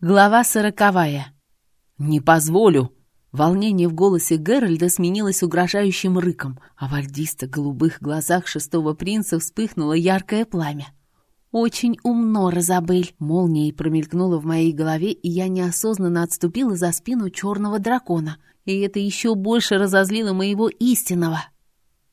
Глава сороковая. «Не позволю!» Волнение в голосе Геральда сменилось угрожающим рыком, а в альдисто-голубых глазах шестого принца вспыхнуло яркое пламя. «Очень умно, Розабель!» Молнией промелькнула в моей голове, и я неосознанно отступила за спину черного дракона. И это еще больше разозлило моего истинного.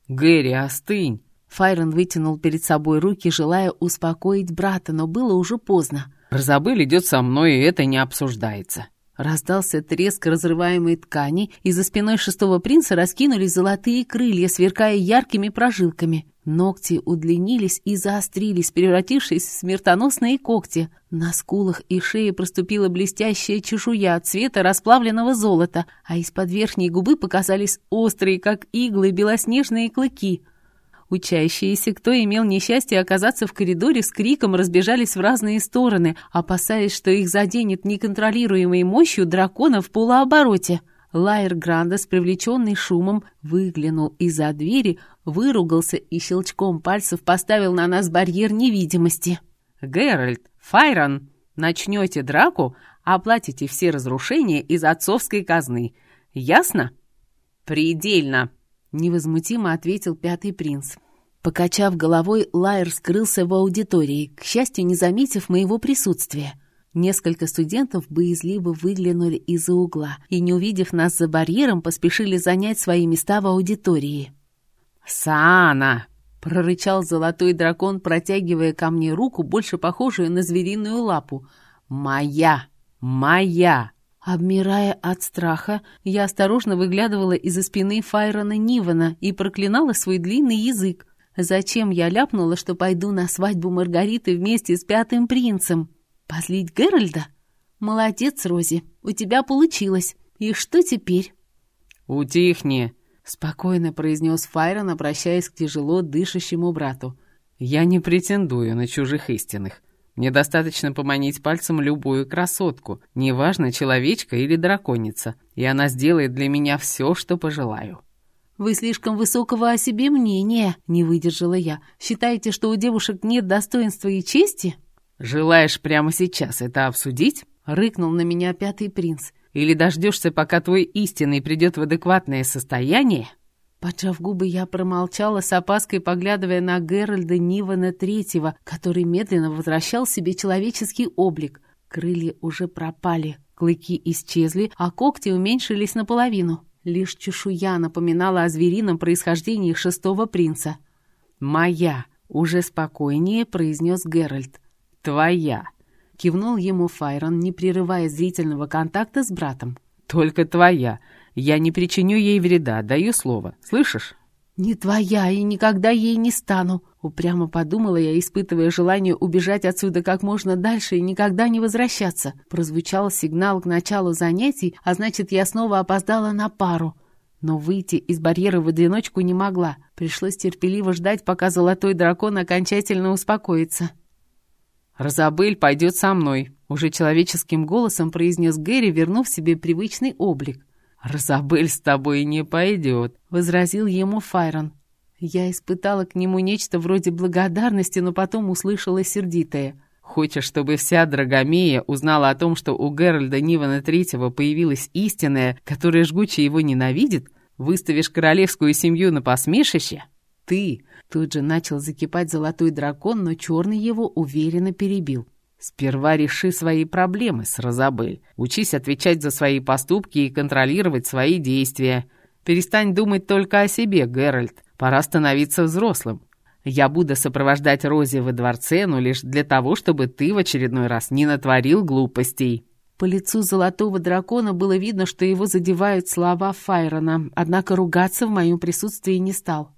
«Гэри, остынь!» Файрон вытянул перед собой руки, желая успокоить брата, но было уже поздно. «Разобыль идет со мной, и это не обсуждается». Раздался треск разрываемой ткани, и за спиной шестого принца раскинулись золотые крылья, сверкая яркими прожилками. Ногти удлинились и заострились, превратившись в смертоносные когти. На скулах и шее проступила блестящая чешуя цвета расплавленного золота, а из-под верхней губы показались острые, как иглы, белоснежные клыки — Учащиеся, кто имел несчастье оказаться в коридоре, с криком разбежались в разные стороны, опасаясь, что их заденет неконтролируемой мощью дракона в полуобороте. Лайер Грандес, привлеченный шумом, выглянул из-за двери, выругался и щелчком пальцев поставил на нас барьер невидимости. «Геральт, Файрон, начнете драку, оплатите все разрушения из отцовской казны. Ясно?» «Предельно!» Невозмутимо ответил пятый принц. Покачав головой, Лайер скрылся в аудитории, к счастью, не заметив моего присутствия. Несколько студентов боязливо выглянули из-за угла и, не увидев нас за барьером, поспешили занять свои места в аудитории. «Сана!» — прорычал золотой дракон, протягивая ко мне руку, больше похожую на звериную лапу. «Моя! Моя!» Обмирая от страха, я осторожно выглядывала из-за спины Файрона Нивана и проклинала свой длинный язык. Зачем я ляпнула, что пойду на свадьбу Маргариты вместе с пятым принцем? Позлить Геральда? Молодец, Рози, у тебя получилось. И что теперь? «Утихни», — спокойно произнес Файрон, обращаясь к тяжело дышащему брату. «Я не претендую на чужих истинных. Мне достаточно поманить пальцем любую красотку, неважно, человечка или драконица, и она сделает для меня все, что пожелаю». «Вы слишком высокого о себе мнения», — не выдержала я. «Считаете, что у девушек нет достоинства и чести?» «Желаешь прямо сейчас это обсудить?» — рыкнул на меня пятый принц. «Или дождешься, пока твой истинный придет в адекватное состояние?» Поджав губы, я промолчала с опаской, поглядывая на Геральда Нивана Третьего, который медленно возвращал себе человеческий облик. Крылья уже пропали, клыки исчезли, а когти уменьшились наполовину. Лишь чешуя напоминала о зверином происхождении шестого принца. «Моя!» — уже спокойнее произнес Геральт. «Твоя!» — кивнул ему Файрон, не прерывая зрительного контакта с братом. «Только твоя!» Я не причиню ей вреда, даю слово. Слышишь?» «Не твоя, и никогда ей не стану», — упрямо подумала я, испытывая желание убежать отсюда как можно дальше и никогда не возвращаться. Прозвучал сигнал к началу занятий, а значит, я снова опоздала на пару. Но выйти из барьера в одиночку не могла. Пришлось терпеливо ждать, пока золотой дракон окончательно успокоится. «Розабель пойдет со мной», — уже человеческим голосом произнес Гэри, вернув себе привычный облик. «Розабель с тобой не пойдет», — возразил ему Файрон. Я испытала к нему нечто вроде благодарности, но потом услышала сердитое. «Хочешь, чтобы вся Драгомея узнала о том, что у Геральда Нивана Третьего появилась истинная, которая жгуче его ненавидит? Выставишь королевскую семью на посмешище?» «Ты!» — тут же начал закипать золотой дракон, но черный его уверенно перебил. Сперва реши свои проблемы с Розабель. Учись отвечать за свои поступки и контролировать свои действия. Перестань думать только о себе, Геральт. Пора становиться взрослым. Я буду сопровождать Рози во дворце, но лишь для того, чтобы ты в очередной раз не натворил глупостей». По лицу золотого дракона было видно, что его задевают слова Файрона, однако ругаться в моем присутствии не стал.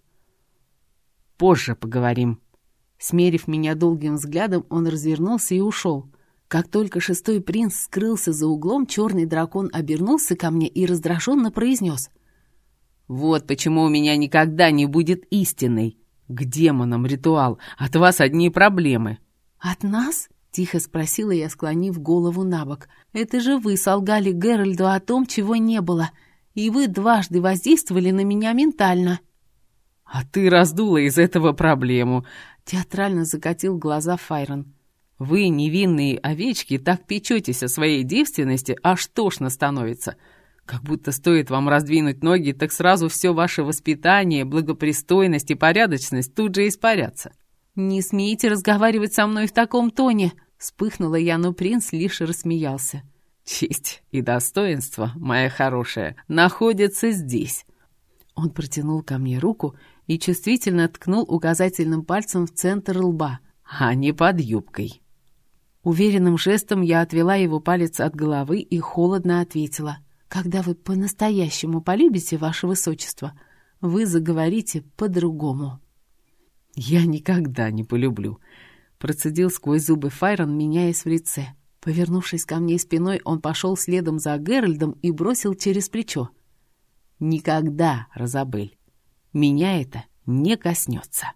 «Позже поговорим», Смерив меня долгим взглядом, он развернулся и ушел. Как только шестой принц скрылся за углом, черный дракон обернулся ко мне и раздраженно произнес. «Вот почему у меня никогда не будет истинной. К демонам ритуал, от вас одни проблемы». «От нас?» — тихо спросила я, склонив голову на бок. «Это же вы солгали Геральду о том, чего не было, и вы дважды воздействовали на меня ментально». «А ты раздула из этого проблему. Театрально закатил глаза Файрон. Вы, невинные овечки, так печетесь о своей девственности, аж тошно становится. Как будто стоит вам раздвинуть ноги, так сразу все ваше воспитание, благопристойность и порядочность тут же испарятся. «Не смейте разговаривать со мной в таком тоне!» Вспыхнула я, но принц лишь рассмеялся. «Честь и достоинство, моя хорошая, находятся здесь». Он протянул ко мне руку и чувствительно ткнул указательным пальцем в центр лба, а не под юбкой. Уверенным жестом я отвела его палец от головы и холодно ответила. «Когда вы по-настоящему полюбите, ваше высочество, вы заговорите по-другому». «Я никогда не полюблю», — процедил сквозь зубы Файрон, меняясь в лице. Повернувшись ко мне спиной, он пошел следом за Геральдом и бросил через плечо. «Никогда, Розабель, меня это не коснется».